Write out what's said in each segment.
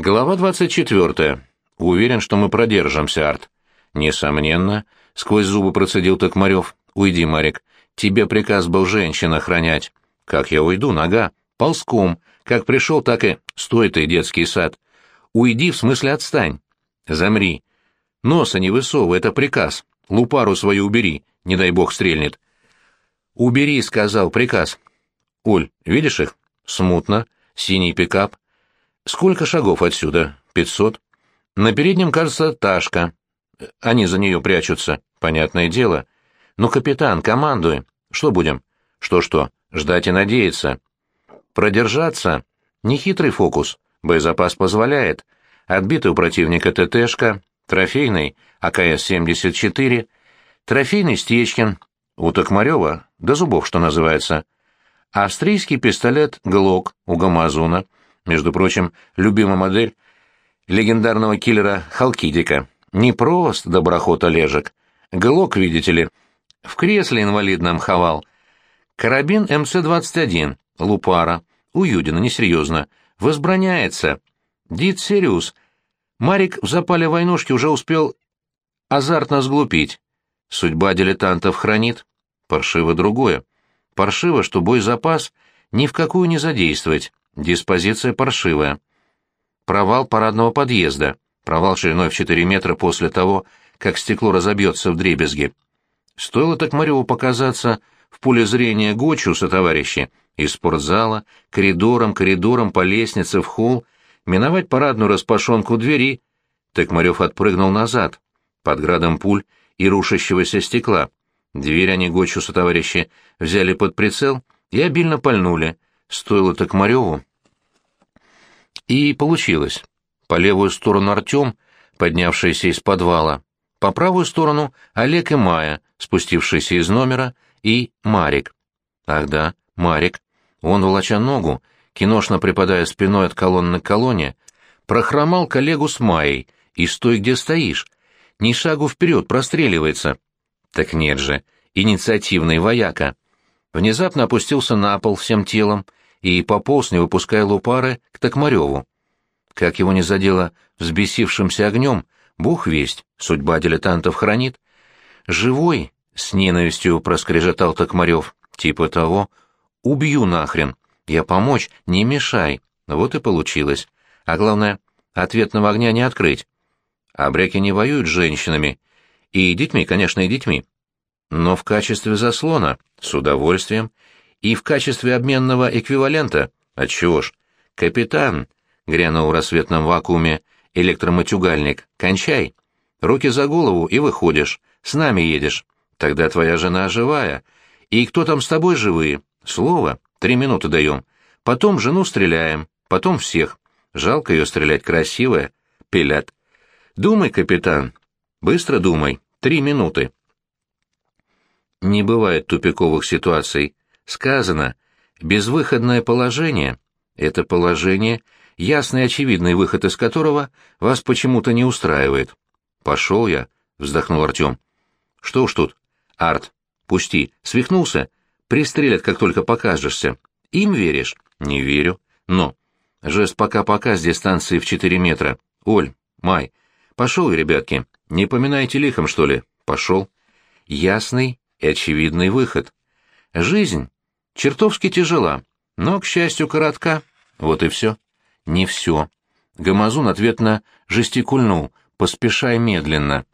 Глава 24. Уверен, что мы продержимся, Арт. Несомненно, сквозь зубы процедил Токмарев. Уйди, Марик. Тебе приказ был женщин охранять. Как я уйду, нога? Ползком. Как пришел, так и... Стой ты, детский сад. Уйди, в смысле отстань. Замри. Носа не высовывай, это приказ. Лупару свою убери, не дай бог стрельнет. Убери, сказал, приказ. Оль, видишь их? Смутно. Синий пикап. Сколько шагов отсюда? Пятьсот. На переднем, кажется, Ташка. Они за нее прячутся. Понятное дело. Ну, капитан, командуй. Что будем? Что-что? Ждать и надеяться. Продержаться. Нехитрый фокус. Боезапас позволяет. Отбитый у противника ТТшка, трофейный АКС-74, трофейный Стечкин, у Токмарева, до зубов, что называется. Австрийский пистолет «Глок» у Гамазуна — между прочим, любимая модель легендарного киллера Халкидика. Не просто доброход Олежек. Глок, видите ли, в кресле инвалидном ховал. Карабин МЦ-21, Лупара, у Юдина, несерьезно, возбраняется. Дид Сириус. Марик в запале войнушки уже успел азартно сглупить. Судьба дилетантов хранит. Паршиво другое. Паршиво, что боезапас ни в какую не задействовать. Диспозиция паршивая. Провал парадного подъезда. Провал шириной в 4 метра после того, как стекло разобьется в дребезги. Стоило так Мареву показаться в поле зрения Гочуса, товарищи, из спортзала, коридором, коридором, по лестнице в холл, миновать парадную распашонку двери, Токмарев отпрыгнул назад, под градом пуль и рушащегося стекла. Дверь они Гочуса, товарищи, взяли под прицел и обильно пальнули. Стоило Токмареву и получилось. По левую сторону Артем, поднявшийся из подвала, по правую сторону Олег и Майя, спустившиеся из номера, и Марик. Ах да, Марик. Он, волоча ногу, киношно припадая спиной от колонны к колонне, прохромал коллегу с Майей, и стой, где стоишь. Ни шагу вперед простреливается. Так нет же, инициативный вояка. Внезапно опустился на пол всем телом, и пополз, не выпуская лупары, к Токмареву. Как его не задело взбесившимся огнем, бог весть, судьба дилетантов хранит. «Живой?» — с ненавистью проскрежетал Токмарев. «Типа того. Убью нахрен. Я помочь, не мешай». Вот и получилось. А главное, ответного огня не открыть. Абреки не воюют с женщинами. И детьми, конечно, и детьми. Но в качестве заслона, с удовольствием, и в качестве обменного эквивалента. Отчего ж? Капитан, грянул в рассветном вакууме электроматюгальник, кончай. Руки за голову и выходишь. С нами едешь. Тогда твоя жена живая. И кто там с тобой живые? Слово. Три минуты даем. Потом жену стреляем. Потом всех. Жалко ее стрелять красивая. Пилят. Думай, капитан. Быстро думай. Три минуты. Не бывает тупиковых ситуаций. Сказано, безвыходное положение — это положение, ясный очевидный выход из которого вас почему-то не устраивает. «Пошел я», — вздохнул Артем. «Что уж тут? Арт, пусти. Свихнулся? Пристрелят, как только покажешься. Им веришь?» «Не верю. Но...» Жест «пока-пока» с дистанции в четыре метра. «Оль, Май, пошел, ребятки. Не поминайте лихом, что ли?» «Пошел». Ясный и очевидный выход. Жизнь чертовски тяжела, но, к счастью, коротка. Вот и все. Не все. Гамазун ответно жестикульнул, поспешая медленно.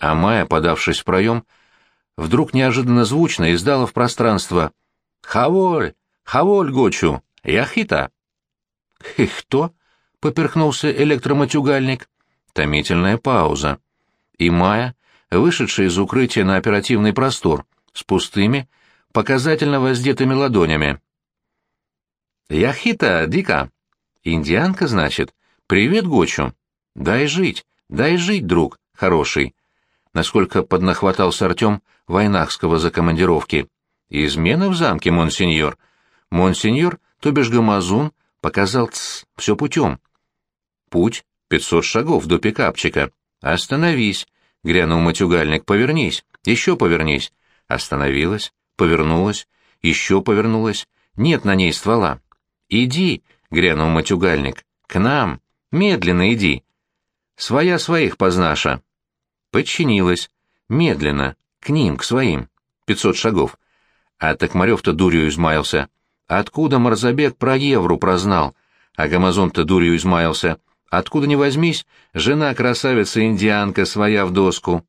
А Майя, подавшись в проем, вдруг неожиданно звучно издала в пространство «Хаволь! Хаволь, Гочу! Яхита!» «Кто?» — поперхнулся электроматюгальник. Томительная пауза. И Майя, вышедшая из укрытия на оперативный простор, с пустыми, показательно воздетыми ладонями. «Яхита, Дика!» «Индианка, значит? Привет, Гочу!» «Дай жить, дай жить, друг, хороший!» Насколько поднахватался Артем Войнахского за командировки. «Измена в замке, монсеньор!» «Монсеньор, то бишь Гамазун, показал тс, все путем». «Путь — пятьсот шагов до пикапчика. Остановись!» — грянул матюгальник. «Повернись, еще повернись!» Остановилась повернулась, еще повернулась, нет на ней ствола. «Иди!» — грянул матюгальник. «К нам! Медленно иди. Своя своих познаша. Подчинилась. Медленно. К ним, к своим. Пятьсот шагов. А Токмарев-то дурью измаялся. Откуда Марзабек про евро прознал? А Гамазон-то дурью измаялся. Откуда не возьмись, жена красавица-индианка своя в доску.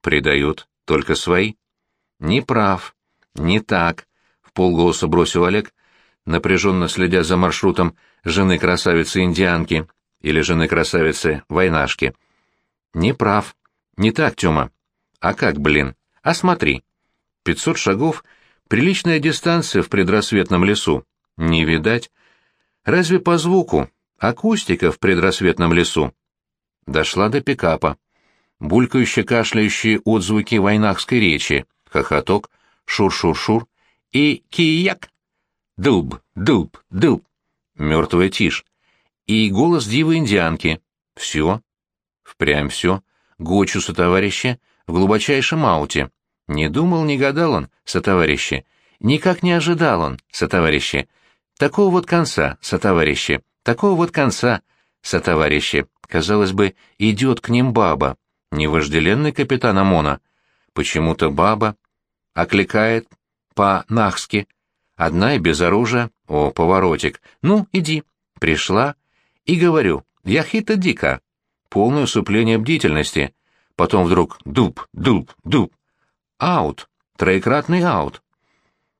Предают только свои. Не прав. Не так, — в полголоса бросил Олег, напряженно следя за маршрутом жены красавицы-индианки или жены красавицы-войнашки. Не прав. Не так, Тёма. А как, блин? А смотри. Пятьсот шагов — приличная дистанция в предрассветном лесу. Не видать. Разве по звуку? Акустика в предрассветном лесу. Дошла до пикапа. Булькающие кашляющие отзвуки войнахской речи, хохоток, шур-шур-шур и кияк. Дуб, дуб, дуб. Мертвая тишь. И голос дивы-индианки. Все. Впрямь все. Гочу сотоварища в глубочайшем ауте. Не думал, не гадал он, сотоварищи. Никак не ожидал он, сотоварищи. Такого вот конца, сотоварищи. Такого вот конца, сотоварищи, казалось бы, идет к ним баба, не вожделенный капитан ОМОНа. Почему-то баба окликает по-нахски. Одна и без оружия. О, поворотик. Ну, иди. Пришла. И говорю, я хита дика. Полное усыпление бдительности. Потом вдруг дуб, дуб, дуб. Аут. Троекратный аут.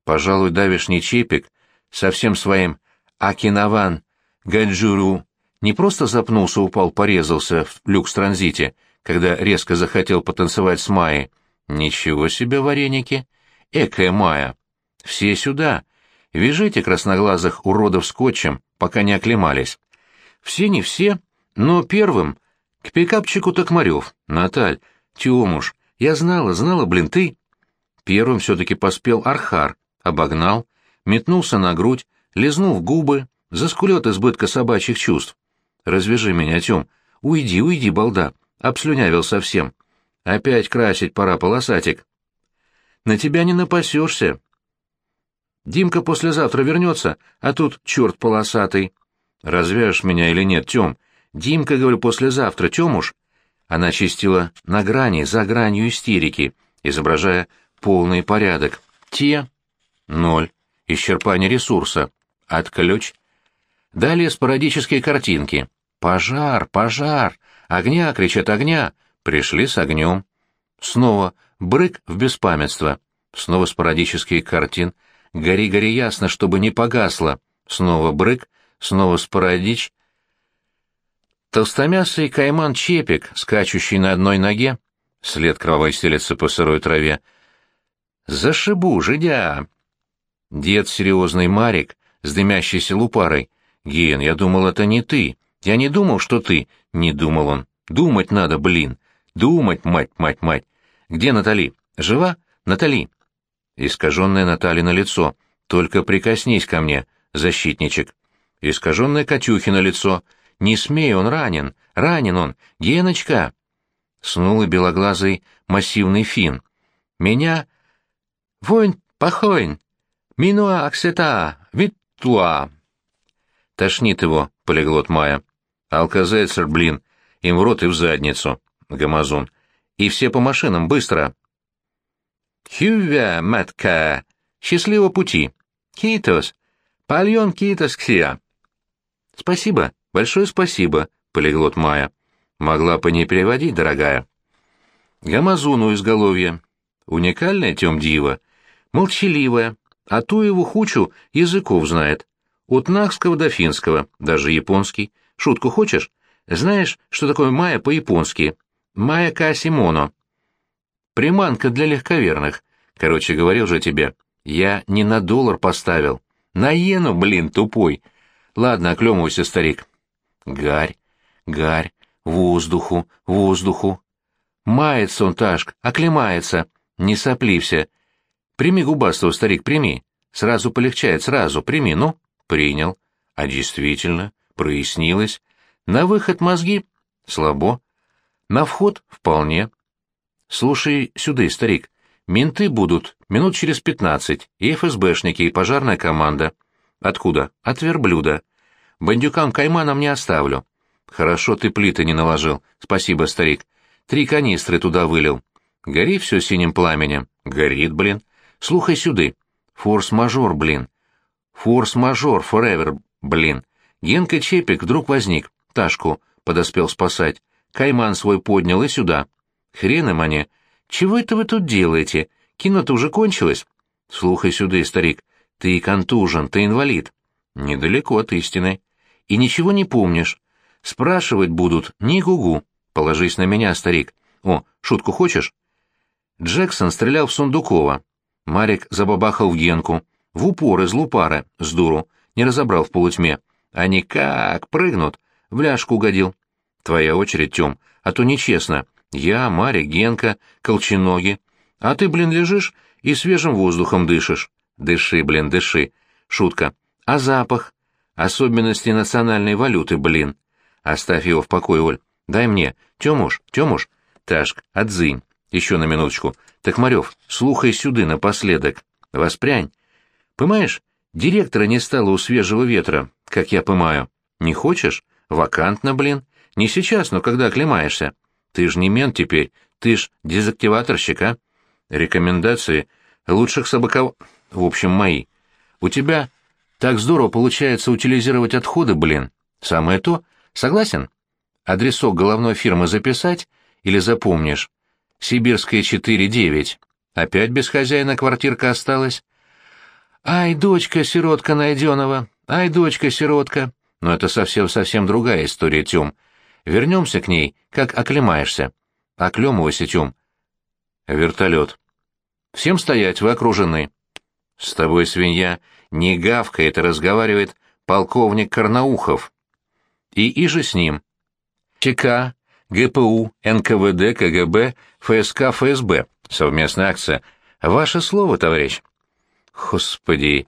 Пожалуй, давишний чепик со всем своим Акинаван Гаджуру не просто запнулся, упал, порезался в люкс-транзите, когда резко захотел потанцевать с Майей. Ничего себе вареники! Экая Майя! Все сюда! Вяжите красноглазых уродов скотчем, пока не оклемались. Все не все, но первым к пикапчику Токмарев. Наталь, Тёмуш, я знала, знала, блин, ты. Первым все-таки поспел Архар, обогнал, метнулся на грудь, лизнул губы, Заскулет от избытка собачьих чувств. Развяжи меня, Тём. Уйди, уйди, балда. Обслюнявил совсем. Опять красить пора, полосатик. На тебя не напасешься. Димка послезавтра вернется, а тут черт полосатый. Развяжешь меня или нет, Тём? Димка, говорю, послезавтра, Тёмуш. Она чистила на грани, за гранью истерики, изображая полный порядок. Те — ноль. Исчерпание ресурса. Отключ Далее спорадические картинки. «Пожар! Пожар! Огня!» — кричат огня. Пришли с огнем. Снова брык в беспамятство. Снова спорадические картин. «Гори, гори ясно, чтобы не погасло». Снова брык, снова спорадич. Толстомясый кайман-чепик, скачущий на одной ноге. След кровавой стелется по сырой траве. «Зашибу, жидя!» Дед серьезный Марик с дымящейся лупарой — «Ген, я думал, это не ты. Я не думал, что ты...» «Не думал он. Думать надо, блин. Думать, мать, мать, мать. Где Натали? Жива? Натали?» Искаженное Натали на лицо. «Только прикоснись ко мне, защитничек». Искаженное Катюхи на лицо. «Не смей, он ранен. Ранен он. Геночка!» Снулый белоглазый массивный фин. «Меня...» «Войн, похойн! Минуа аксета, виттуа!» Тошнит его, полиглот Майя. Алкозельцер, блин, им в рот и в задницу. Гамазон. И все по машинам, быстро. Хювя, матка. Счастливого пути. Китос. Пальон китос ксия. Спасибо, большое спасибо, полиглот Майя. Могла бы не переводить, дорогая. Гамазуну изголовье. Уникальная тем дива. Молчаливая. А ту его хучу языков знает. От нахского до финского, даже японский. Шутку хочешь? Знаешь, что такое майя по-японски? Майя касимоно. Приманка для легковерных. Короче, говорил же тебе. Я не на доллар поставил. На иену, блин, тупой. Ладно, оклемывайся, старик. Гарь, гарь, воздуху, воздуху. Мается он, Ташк, оклемается. Не соплився. Прими губастого, старик, прими. Сразу полегчает, сразу, прими, ну. Принял. А действительно, прояснилось. На выход мозги? Слабо. На вход? Вполне. Слушай сюда, старик. Менты будут минут через пятнадцать, и ФСБшники, и пожарная команда. Откуда? От верблюда. Бандюкам кайманам не оставлю. Хорошо ты плиты не наложил. Спасибо, старик. Три канистры туда вылил. Гори все синим пламенем. Горит, блин. Слухай сюды. Форс-мажор, блин. Форс-мажор, форевер, блин. Генка Чепик вдруг возник. Ташку подоспел спасать. Кайман свой поднял и сюда. Хрен им они. Чего это вы тут делаете? Кино-то уже кончилось. Слухай сюда, старик. Ты контужен, ты инвалид. Недалеко от истины. И ничего не помнишь. Спрашивать будут ни гугу. Положись на меня, старик. О, шутку хочешь? Джексон стрелял в Сундукова. Марик забабахал в Генку. В упор из лупара, с дуру. Не разобрал в полутьме. Они как прыгнут. В ляжку угодил. Твоя очередь, Тём, а то нечестно. Я, Марик, Генка, Колченоги. А ты, блин, лежишь и свежим воздухом дышишь. Дыши, блин, дыши. Шутка. А запах? Особенности национальной валюты, блин. Оставь его в покое, Оль. Дай мне. Тёмуш, Тёмуш. Ташк, отзынь. Еще на минуточку. Так, Марев, слухай сюды напоследок. Воспрянь. Понимаешь, директора не стало у свежего ветра, как я понимаю. Не хочешь? Вакантно, блин. Не сейчас, но когда оклемаешься. Ты ж не мент теперь, ты ж дезактиваторщик, а? Рекомендации лучших собаков... В общем, мои. У тебя так здорово получается утилизировать отходы, блин. Самое то. Согласен? Адресок головной фирмы записать или запомнишь? Сибирская 4-9. Опять без хозяина квартирка осталась? Ай, дочка-сиротка найденного, ай, дочка-сиротка. Но это совсем-совсем другая история, Тём. Вернемся к ней, как оклемаешься. Оклемывайся, Тём. Вертолет. Всем стоять, вы окружены. С тобой, свинья, не гавкает и разговаривает полковник Карнаухов. И иже с ним. ЧК, ГПУ, НКВД, КГБ, ФСК, ФСБ. Совместная акция. Ваше слово, товарищ. Господи,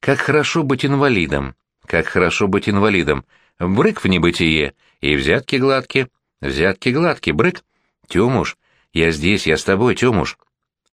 как хорошо быть инвалидом. Как хорошо быть инвалидом. Брык в небытие, и взятки гладкие. Взятки гладкие, брык. Тёмуш, я здесь, я с тобой, Тёмуш.